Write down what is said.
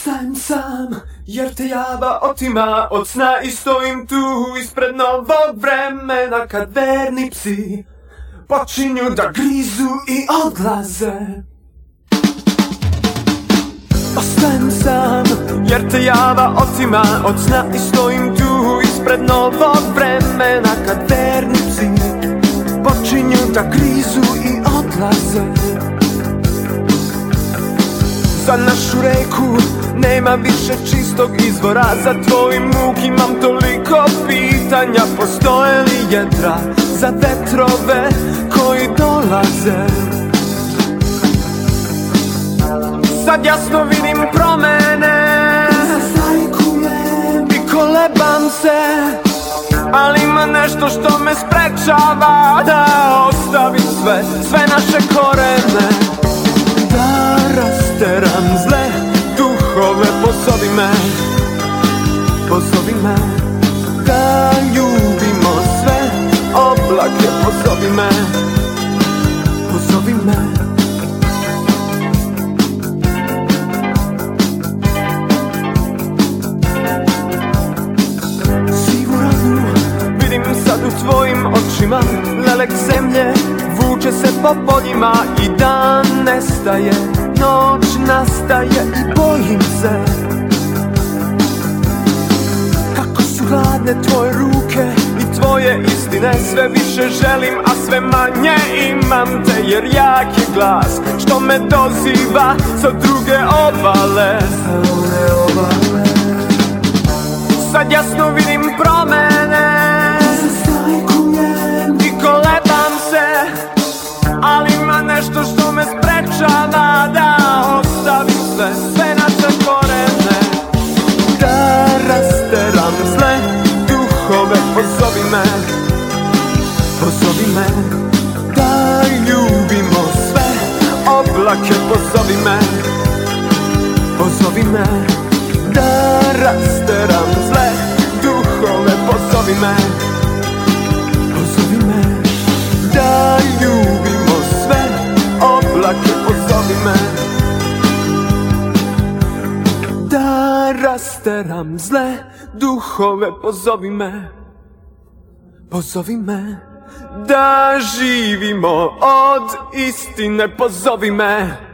Ostajem sam, jer te java otima od sna i stojim tu ispred novog vremena kad verni psi počinju da grizu i odlaze. Ostajem sam, jer te java otima od sna i stojim tu ispred novog vremena kad verni psi počinju da grizu i odlaze. Za našu reku nema više čistog izvora Za tvoj muk imam toliko pitanja. Postoje li jedra za vetrove koji dolaze? Sad jasno vidim promene. I kolebam se ali ima nešto što me sprečava Da ostavim sve, sve naše korene. Da rasteram zle me, pozovi me Da ljubimo sve oblake Pozovi me, pozovi me sad u tvojim očima Lelek zemlje vuče se po poljima I dan nestaje, noć nastaje i bojim se hladne tvoje ruke i tvoje istine. Sve više želim, a sve manje imam te Jer jak je glas što me doziva sa druge obale. Sad jasno vidim promene pozovi me Da ljubimo sve. Oblake Pozovi me, pozovi me Da rasteram zle. Duhove Pozovi me, pozovi me. Da ljubimo sve. Oblake Pozovi me. Da rasteram zle. Duhove Pozovi me, pozovi me Da živimo od istine Pozovi me